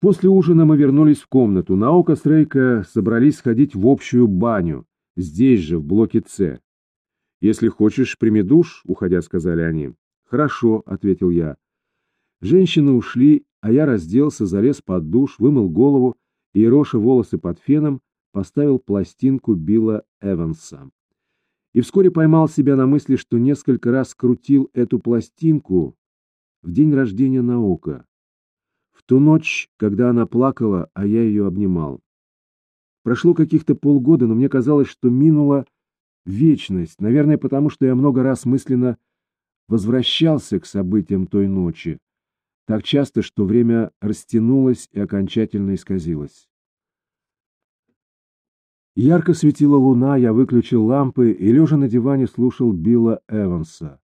После ужина мы вернулись в комнату. Наука с Рейка собрались сходить в общую баню, здесь же, в блоке С. «Если хочешь, прими душ», — уходя, сказали они. «Хорошо», — ответил я. Женщины ушли, а я разделся, залез под душ, вымыл голову и, роша волосы под феном, поставил пластинку Билла Эванса. И вскоре поймал себя на мысли, что несколько раз крутил эту пластинку в день рождения Наука. В ту ночь, когда она плакала, а я ее обнимал. Прошло каких-то полгода, но мне казалось, что минула вечность, наверное, потому что я много раз мысленно возвращался к событиям той ночи, так часто, что время растянулось и окончательно исказилось. Ярко светила луна, я выключил лампы и, лежа на диване, слушал Билла Эванса.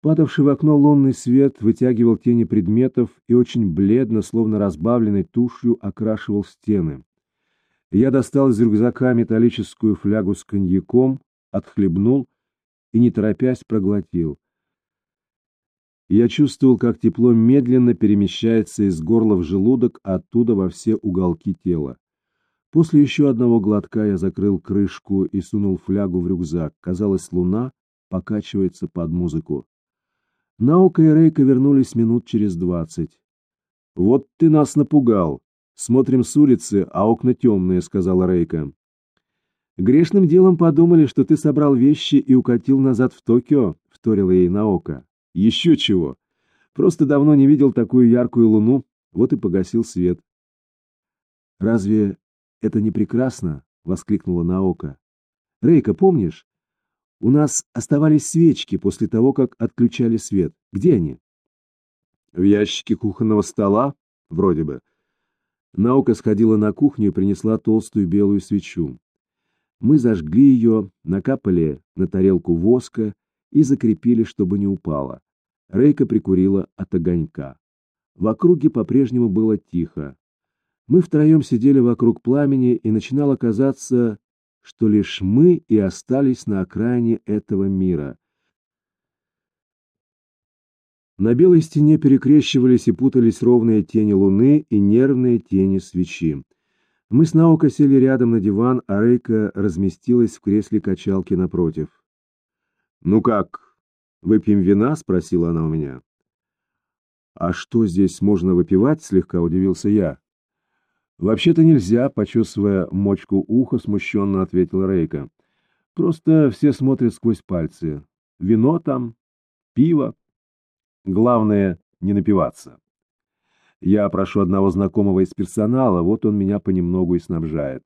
Падавший в окно лунный свет вытягивал тени предметов и очень бледно, словно разбавленной тушью, окрашивал стены. Я достал из рюкзака металлическую флягу с коньяком, отхлебнул и, не торопясь, проглотил. Я чувствовал, как тепло медленно перемещается из горла в желудок, а оттуда во все уголки тела. После еще одного глотка я закрыл крышку и сунул флягу в рюкзак. Казалось, луна покачивается под музыку. Наука и Рейка вернулись минут через двадцать. «Вот ты нас напугал. Смотрим с улицы, а окна темные», — сказала Рейка. «Грешным делом подумали, что ты собрал вещи и укатил назад в Токио», — вторила ей Наока. «Еще чего. Просто давно не видел такую яркую луну, вот и погасил свет». «Разве это не прекрасно?» — воскликнула Наока. «Рейка, помнишь? У нас оставались свечки после того, как отключали свет. Где они?» «В ящике кухонного стола, вроде бы». Наука сходила на кухню и принесла толстую белую свечу. Мы зажгли ее, накапали на тарелку воска и закрепили, чтобы не упала. Рейка прикурила от огонька. В округе по-прежнему было тихо. Мы втроем сидели вокруг пламени, и начинало казаться, что лишь мы и остались на окраине этого мира. На белой стене перекрещивались и путались ровные тени луны и нервные тени свечи. Мы с Наоко сели рядом на диван, а Рейка разместилась в кресле качалки напротив. «Ну как, выпьем вина?» — спросила она у меня. «А что здесь можно выпивать?» — слегка удивился я. «Вообще-то нельзя», — почувствуя мочку уха, смущенно ответил Рейка. «Просто все смотрят сквозь пальцы. Вино там, пиво. Главное — не напиваться». Я прошу одного знакомого из персонала, вот он меня понемногу и снабжает.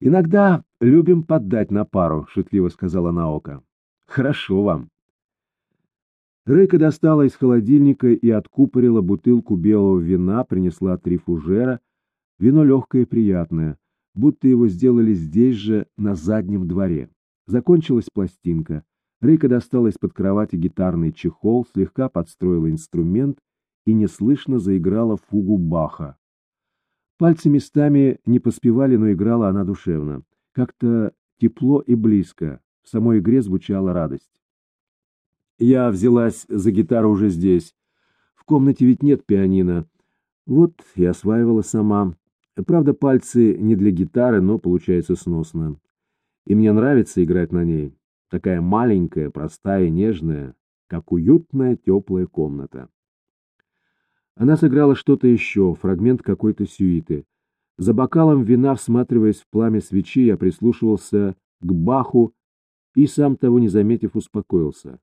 «Иногда любим поддать на пару», — шутливо сказала Наока. «Хорошо вам». Рейка достала из холодильника и откупорила бутылку белого вина, принесла три фужера. Вино легкое и приятное, будто его сделали здесь же, на заднем дворе. Закончилась пластинка. Рейка достала из-под кровати гитарный чехол, слегка подстроила инструмент и неслышно заиграла фугу Баха. Пальцы местами не поспевали, но играла она душевно. Как-то тепло и близко. В самой игре звучала радость. Я взялась за гитару уже здесь. В комнате ведь нет пианино. Вот и осваивала сама. Правда, пальцы не для гитары, но получается сносно. И мне нравится играть на ней. Такая маленькая, простая, нежная, как уютная теплая комната. Она сыграла что-то еще, фрагмент какой-то сюиты. За бокалом вина, всматриваясь в пламя свечи, я прислушивался к Баху и, сам того не заметив, успокоился.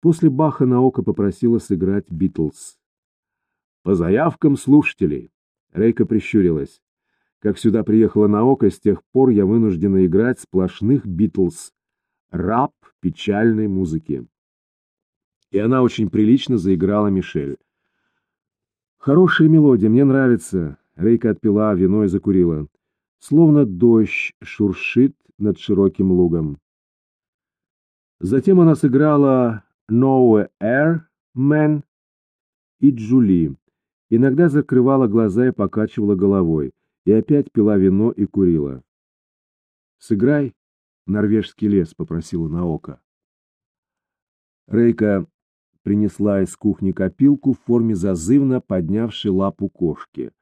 После Баха на око попросила сыграть «Битлз». «По заявкам слушателей», — Рейка прищурилась. «Как сюда приехала на око, с тех пор я вынуждена играть сплошных «Битлз», раб печальной музыки». И она очень прилично заиграла Мишель. Хорошая мелодия, мне нравится. Рейка отпила вино и закурила. Словно дождь шуршит над широким лугом. Затем она сыграла Nowhere Man и Джули. Иногда закрывала глаза и покачивала головой. И опять пила вино и курила. «Сыграй норвежский лес», — попросила Наока. Рейка принесла из кухни копилку в форме зазывно поднявшей лапу кошки.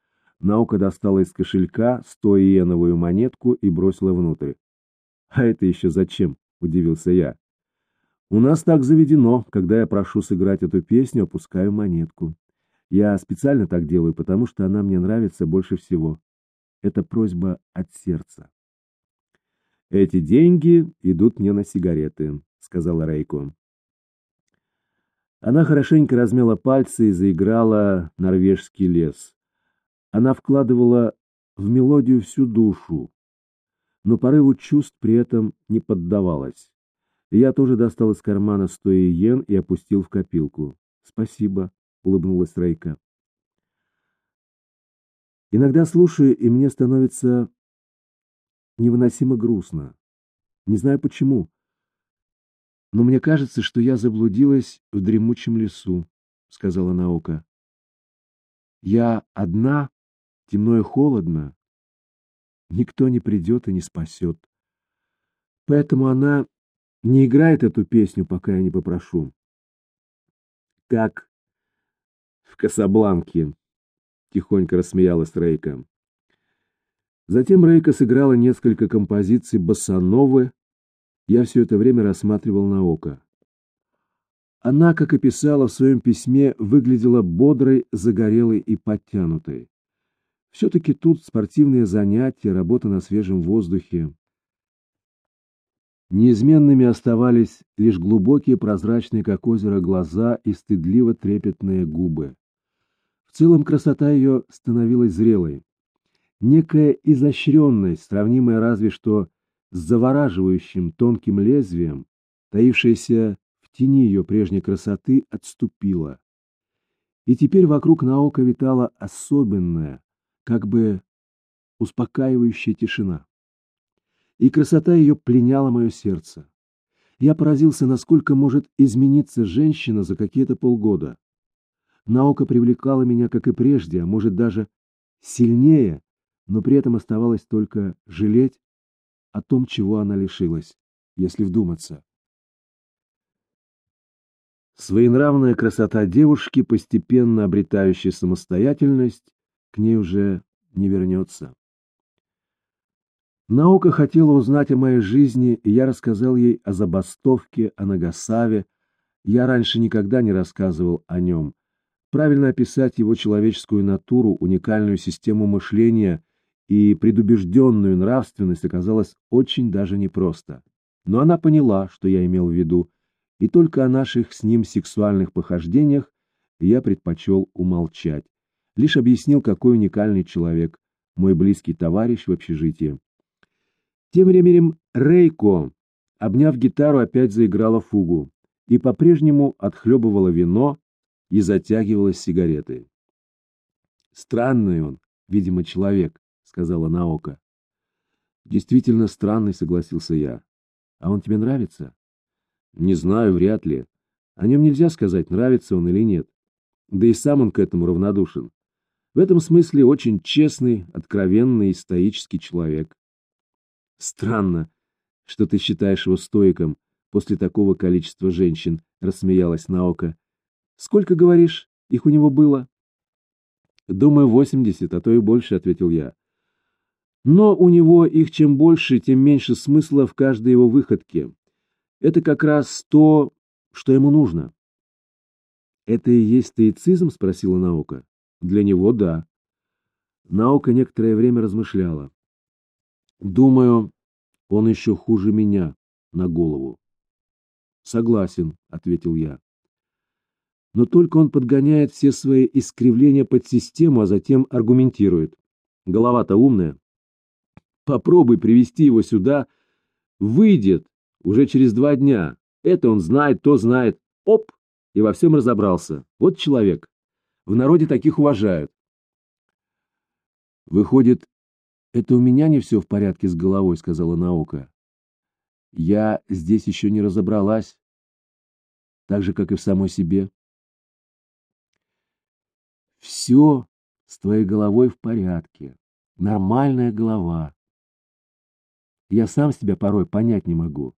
Наука достала из кошелька сто иеновую монетку и бросила внутрь. «А это еще зачем?» — удивился я. «У нас так заведено, когда я прошу сыграть эту песню, опускаю монетку. Я специально так делаю, потому что она мне нравится больше всего. Это просьба от сердца». «Эти деньги идут мне на сигареты», — сказала Рейко. Она хорошенько размяла пальцы и заиграла норвежский лес. Она вкладывала в мелодию всю душу, но порыву чувств при этом не поддавалась. Я тоже достал из кармана сто иен и опустил в копилку. «Спасибо», — улыбнулась Рейка. Иногда слушаю, и мне становится невыносимо грустно. Не знаю почему но мне кажется, что я заблудилась в дремучем лесу, — сказала Наука. Я одна, темно и холодно. Никто не придет и не спасет. Поэтому она не играет эту песню, пока я не попрошу. Как в Касабланке, — тихонько рассмеялась Рейка. Затем Рейка сыграла несколько композиций Басановы, я все это время рассматривал на око. Она, как и писала в своем письме, выглядела бодрой, загорелой и подтянутой. Все-таки тут спортивные занятия, работа на свежем воздухе. Неизменными оставались лишь глубокие прозрачные, как озеро, глаза и стыдливо трепетные губы. В целом красота ее становилась зрелой. Некая изощренность, сравнимая разве что с завораживающим тонким лезвием, таившаяся в тени ее прежней красоты, отступила. И теперь вокруг наука витала особенная, как бы успокаивающая тишина. И красота ее пленяла мое сердце. Я поразился, насколько может измениться женщина за какие-то полгода. Наука привлекала меня, как и прежде, а может даже сильнее, но при этом оставалось только жалеть, о том, чего она лишилась, если вдуматься. Своенравная красота девушки, постепенно обретающей самостоятельность, к ней уже не вернется. Наука хотела узнать о моей жизни, и я рассказал ей о забастовке, о Нагасаве. Я раньше никогда не рассказывал о нем. Правильно описать его человеческую натуру, уникальную систему мышления и предубежденную нравственность оказалось очень даже непросто. Но она поняла, что я имел в виду, и только о наших с ним сексуальных похождениях я предпочел умолчать. Лишь объяснил, какой уникальный человек, мой близкий товарищ в общежитии. Тем временем Рейко, обняв гитару, опять заиграла фугу и по-прежнему отхлебывала вино и затягивалась сигаретой. Странный он, видимо, человек сказала Наока. Действительно странный, согласился я. А он тебе нравится? Не знаю, вряд ли. О нем нельзя сказать, нравится он или нет. Да и сам он к этому равнодушен. В этом смысле очень честный, откровенный и стоический человек. Странно, что ты считаешь его стоиком после такого количества женщин, рассмеялась Наока. Сколько, говоришь, их у него было? Думаю, восемьдесят, а то и больше, ответил я. Но у него их чем больше, тем меньше смысла в каждой его выходке. Это как раз то, что ему нужно. «Это и есть стоицизм?» — спросила наука. «Для него — да». Наука некоторое время размышляла. «Думаю, он еще хуже меня на голову». «Согласен», — ответил я. «Но только он подгоняет все свои искривления под систему, а затем аргументирует. Голова-то умная». Попробуй привести его сюда. Выйдет уже через два дня. Это он знает, то знает. Оп! И во всем разобрался. Вот человек. В народе таких уважают. Выходит, это у меня не все в порядке с головой, сказала наука. Я здесь еще не разобралась. Так же, как и в самой себе. Все с твоей головой в порядке. Нормальная голова. Я сам себя порой понять не могу.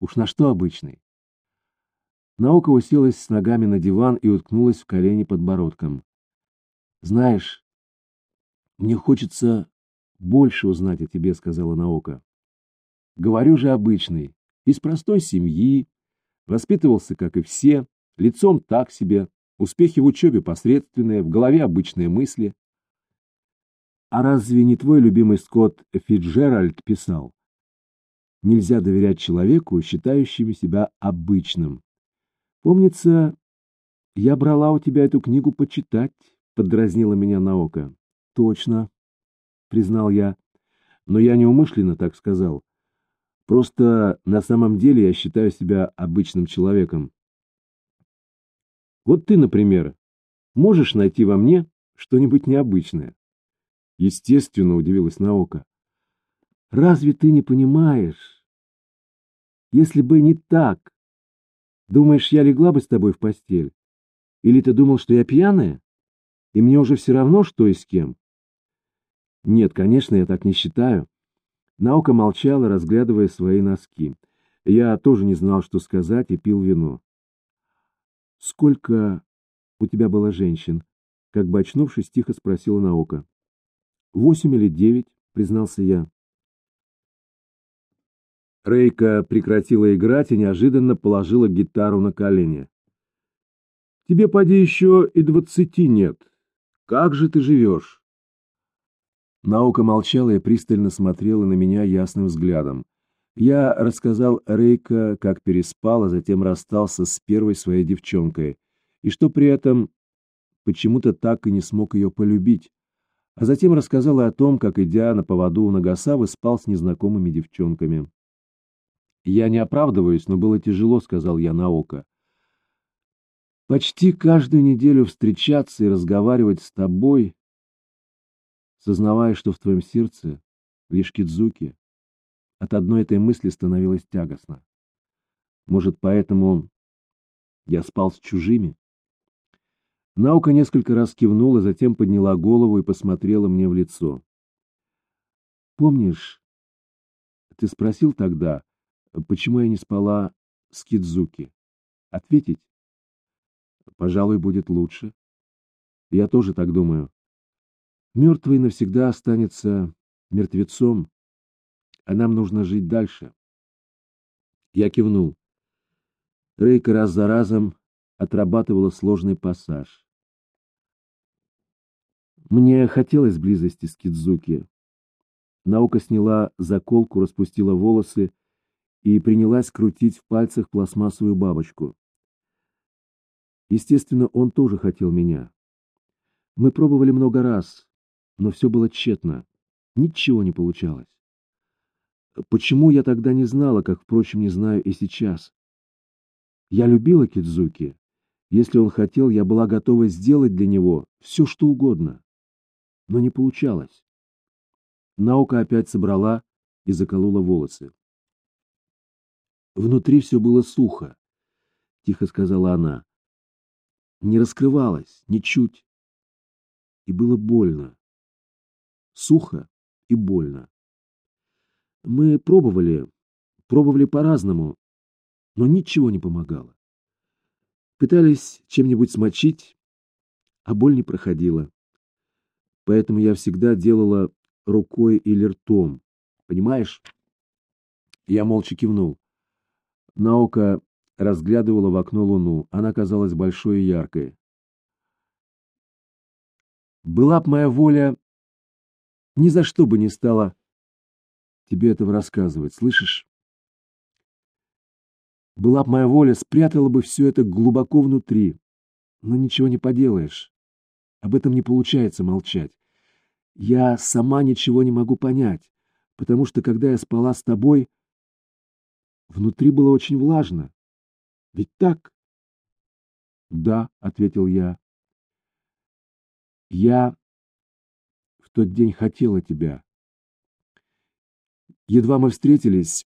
Уж на что обычный. Наука уселась с ногами на диван и уткнулась в колени подбородком. «Знаешь, мне хочется больше узнать о тебе», — сказала Наука. «Говорю же обычный, из простой семьи, воспитывался, как и все, лицом так себе, успехи в учебе посредственные, в голове обычные мысли. А разве не твой любимый Скотт Фитджеральд писал? Нельзя доверять человеку, считающему себя обычным. Помнится, я брала у тебя эту книгу почитать, поддразнила меня на око. Точно, признал я, но я неумышленно так сказал. Просто на самом деле я считаю себя обычным человеком. Вот ты, например, можешь найти во мне что-нибудь необычное? Естественно, удивилась Наока. Разве ты не понимаешь? Если бы не так, думаешь, я легла бы с тобой в постель? Или ты думал, что я пьяная? И мне уже все равно, что и с кем? Нет, конечно, я так не считаю. Наука молчала, разглядывая свои носки. Я тоже не знал, что сказать, и пил вино. «Сколько у тебя было женщин?» Как бы очнувшись, тихо спросила Наука. «Восемь или девять», — признался я. Рейка прекратила играть и неожиданно положила гитару на колени. «Тебе, поди, еще и двадцати нет. Как же ты живешь?» Наука молчала и пристально смотрела на меня ясным взглядом. Я рассказал Рейка, как переспал, а затем расстался с первой своей девчонкой, и что при этом почему-то так и не смог ее полюбить. А затем рассказал о том, как, идя на поводу у Нагасавы, спал с незнакомыми девчонками. «Я не оправдываюсь, но было тяжело», — сказал я на око. «Почти каждую неделю встречаться и разговаривать с тобой сознавая, что в твоем сердце лишь Кидзуки. От одной этой мысли становилось тягостно. Может, поэтому я спал с чужими? Наука несколько раз кивнула, затем подняла голову и посмотрела мне в лицо. «Помнишь, ты спросил тогда, почему я не спала с Кидзуки? Ответить? Пожалуй, будет лучше. Я тоже так думаю. Мертвый навсегда останется мертвецом, а нам нужно жить дальше. Я кивнул. Рейка раз за разом отрабатывала сложный пассаж. Мне хотелось близости с Кидзуки. Наука сняла заколку, распустила волосы и принялась крутить в пальцах пластмассовую бабочку. Естественно, он тоже хотел меня. Мы пробовали много раз, но все было тщетно. Ничего не получалось. Почему я тогда не знала, как, впрочем, не знаю и сейчас? Я любила Кидзуки. Если он хотел, я была готова сделать для него все, что угодно. Но не получалось. Наука опять собрала и заколола волосы. Внутри все было сухо, — тихо сказала она. Не раскрывалось, ничуть. И было больно сухо и больно. Мы пробовали, пробовали по-разному, но ничего не помогало. Пытались чем-нибудь смочить, а боль не проходила. Поэтому я всегда делала рукой или ртом. Понимаешь? Я молча кивнул. Наука разглядывала в окно луну. Она казалась большой и яркой. Была б моя воля, ни за что бы не стала тебе этого рассказывать, слышишь? Была б моя воля, спрятала бы все это глубоко внутри. Но ничего не поделаешь. Об этом не получается молчать. Я сама ничего не могу понять, потому что, когда я спала с тобой, внутри было очень влажно. Ведь так? Да, — ответил я. Я тот день хотела тебя. Едва мы встретились,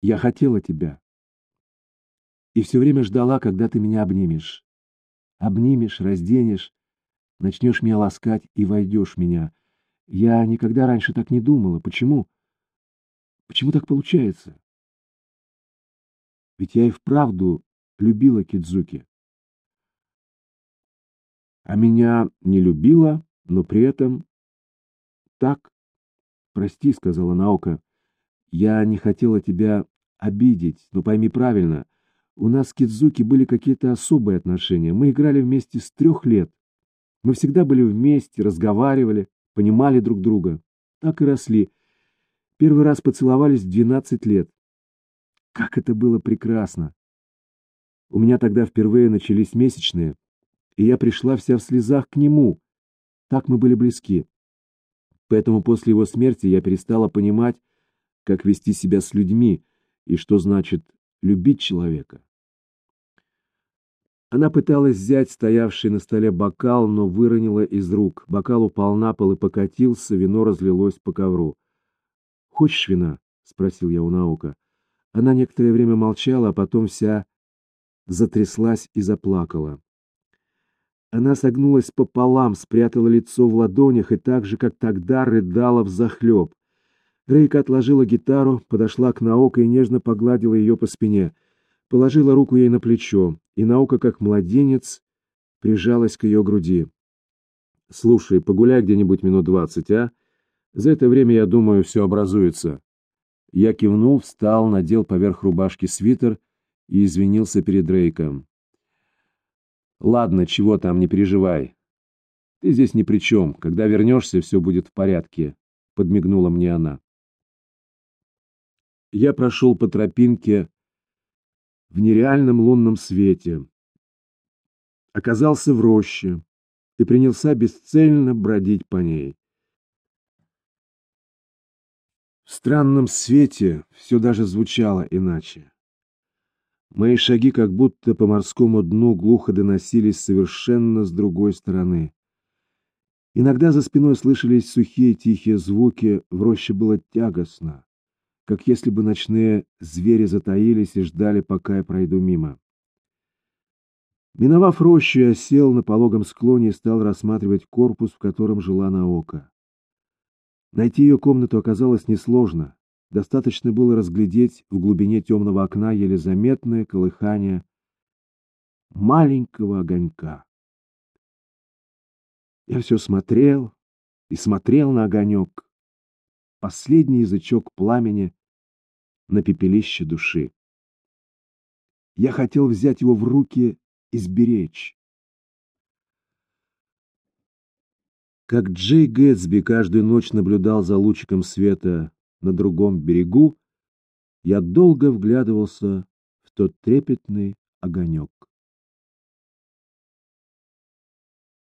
я хотела тебя. И все время ждала, когда ты меня обнимешь. Обнимешь, разденешь, начнешь меня ласкать и войдешь в меня. Я никогда раньше так не думала. Почему? Почему так получается? Ведь я и вправду любила Кидзуки. А меня не любила, но при этом так. Прости, сказала Наука. Я не хотела тебя обидеть, но пойми правильно. У нас с Кидзуки были какие-то особые отношения. Мы играли вместе с трех лет. Мы всегда были вместе, разговаривали, понимали друг друга. Так и росли. Первый раз поцеловались в двенадцать лет. Как это было прекрасно! У меня тогда впервые начались месячные, и я пришла вся в слезах к нему. Так мы были близки. Поэтому после его смерти я перестала понимать, как вести себя с людьми и что значит любить человека. Она пыталась взять стоявший на столе бокал, но выронила из рук. Бокал упал на пол и покатился, вино разлилось по ковру. «Хочешь вина?» — спросил я у Наука. Она некоторое время молчала, а потом вся затряслась и заплакала. Она согнулась пополам, спрятала лицо в ладонях и так же, как тогда, рыдала взахлеб. Рейка отложила гитару, подошла к Наоко и нежно погладила ее по спине. Положила руку ей на плечо, и Наока, как младенец, прижалась к ее груди. «Слушай, погуляй где-нибудь минут двадцать, а? За это время, я думаю, все образуется». Я кивнул, встал, надел поверх рубашки свитер и извинился перед Рейком. «Ладно, чего там, не переживай. Ты здесь ни при чем. Когда вернешься, все будет в порядке», — подмигнула мне она. Я прошел по тропинке в нереальном лунном свете. Оказался в роще и принялся бесцельно бродить по ней. В странном свете все даже звучало иначе. Мои шаги как будто по морскому дну глухо доносились совершенно с другой стороны. Иногда за спиной слышались сухие тихие звуки, в роще было тягостно, как если бы ночные звери затаились и ждали, пока я пройду мимо. Миновав рощу, я сел на пологом склоне и стал рассматривать корпус, в котором жила Наока. Найти ее комнату оказалось несложно. Достаточно было разглядеть в глубине темного окна еле заметное колыхание маленького огонька. Я все смотрел и смотрел на огонек, последний язычок пламени на пепелище души. Я хотел взять его в руки и сберечь. Как Джей Гэтсби каждую ночь наблюдал за лучиком света на другом берегу, я долго вглядывался в тот трепетный огонек.